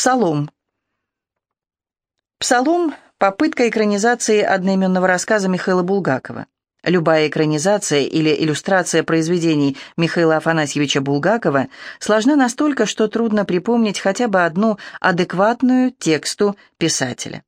Псалом. Псалом — попытка экранизации одноименного рассказа Михаила Булгакова. Любая экранизация или иллюстрация произведений Михаила Афанасьевича Булгакова сложна настолько, что трудно припомнить хотя бы одну адекватную тексту писателя.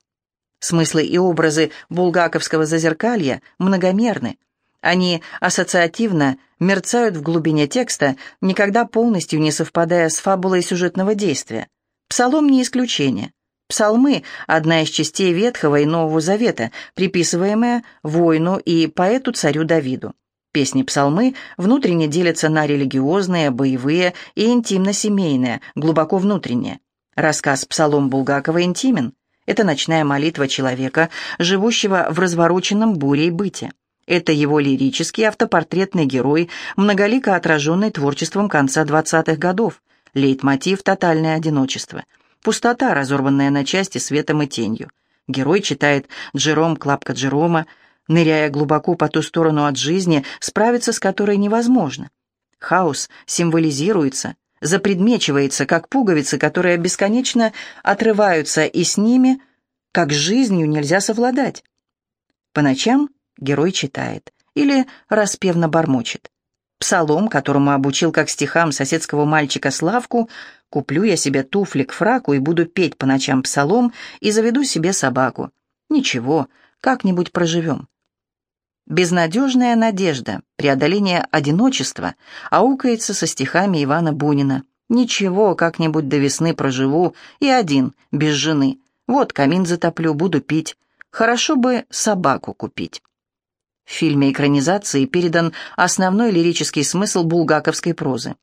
Смыслы и образы булгаковского зазеркалья многомерны. Они ассоциативно мерцают в глубине текста, никогда полностью не совпадая с фабулой сюжетного действия. Псалом не исключение. Псалмы – одна из частей Ветхого и Нового Завета, приписываемая воину и поэту-царю Давиду. Песни-псалмы внутренне делятся на религиозные, боевые и интимно-семейные, глубоко внутренние. Рассказ «Псалом Булгакова» интимен. Это ночная молитва человека, живущего в развороченном бурей быте. Это его лирический автопортретный герой, многолико отраженный творчеством конца 20-х годов. Лейтмотив «Тотальное одиночество». Пустота, разорванная на части светом и тенью. Герой читает Джером Клапка Джерома, ныряя глубоко по ту сторону от жизни, справиться с которой невозможно. Хаос символизируется, запредмечивается, как пуговицы, которые бесконечно отрываются, и с ними, как с жизнью, нельзя совладать. По ночам герой читает или распевно бормочет. Псалом, которому обучил как стихам соседского мальчика Славку, Куплю я себе туфли к фраку и буду петь по ночам псалом и заведу себе собаку. Ничего, как-нибудь проживем. Безнадежная надежда, преодоление одиночества аукается со стихами Ивана Бунина. Ничего, как-нибудь до весны проживу и один, без жены. Вот камин затоплю, буду пить. Хорошо бы собаку купить. В фильме экранизации передан основной лирический смысл булгаковской прозы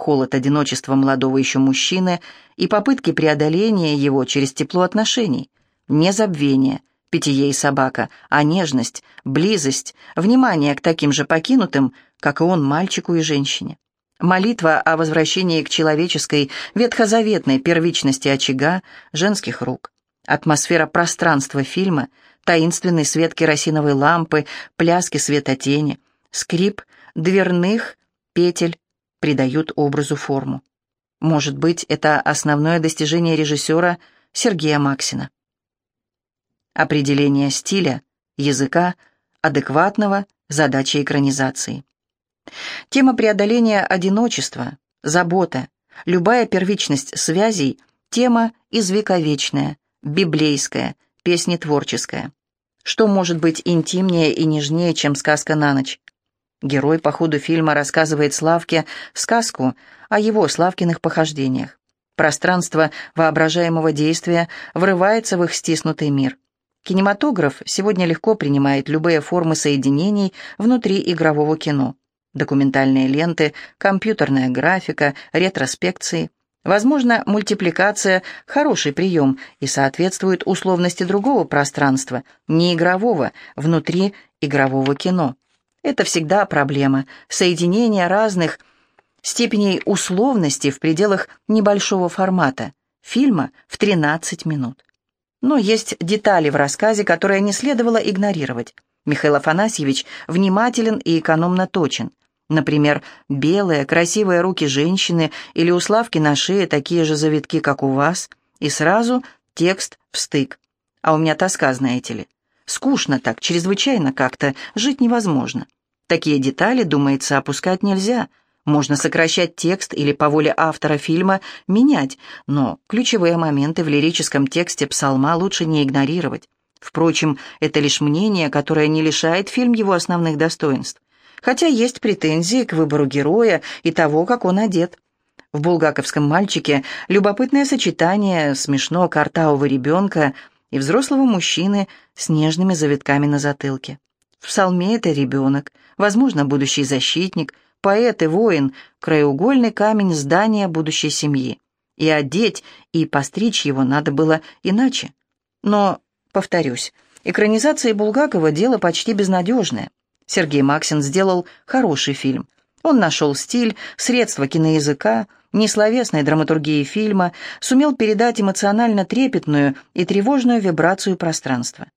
холод одиночества молодого еще мужчины и попытки преодоления его через тепло отношений. Не забвение, питье и собака, а нежность, близость, внимание к таким же покинутым, как и он, мальчику и женщине. Молитва о возвращении к человеческой, ветхозаветной первичности очага, женских рук. Атмосфера пространства фильма, таинственный свет керосиновой лампы, пляски света тени, скрип дверных петель придают образу форму. Может быть, это основное достижение режиссера Сергея Максина. Определение стиля, языка, адекватного задачи экранизации. Тема преодоления одиночества, забота, любая первичность связей – тема извековечная, библейская, песнетворческая. Что может быть интимнее и нежнее, чем сказка на ночь? Герой по ходу фильма рассказывает Славке сказку о его Славкиных похождениях. Пространство воображаемого действия врывается в их стиснутый мир. Кинематограф сегодня легко принимает любые формы соединений внутри игрового кино. Документальные ленты, компьютерная графика, ретроспекции. Возможно, мультипликация – хороший прием и соответствует условности другого пространства, не игрового, внутри игрового кино. Это всегда проблема. Соединение разных степеней условности в пределах небольшого формата. Фильма в 13 минут. Но есть детали в рассказе, которые не следовало игнорировать. Михаил Афанасьевич внимателен и экономно точен. Например, белые, красивые руки женщины или у Славки на шее такие же завитки, как у вас, и сразу текст в стык. А у меня тоска, знаете ли. Скучно так, чрезвычайно как-то, жить невозможно. Такие детали, думается, опускать нельзя. Можно сокращать текст или по воле автора фильма менять, но ключевые моменты в лирическом тексте псалма лучше не игнорировать. Впрочем, это лишь мнение, которое не лишает фильм его основных достоинств. Хотя есть претензии к выбору героя и того, как он одет. В «Булгаковском мальчике» любопытное сочетание смешно картавого ребенка и взрослого мужчины с нежными завитками на затылке. В псалме это ребенок, возможно, будущий защитник, поэт и воин, краеугольный камень здания будущей семьи. И одеть, и постричь его надо было иначе. Но, повторюсь, экранизация Булгакова – дело почти безнадежное. Сергей Максин сделал хороший фильм. Он нашел стиль, средства киноязыка, несловесной драматургии фильма, сумел передать эмоционально трепетную и тревожную вибрацию пространства.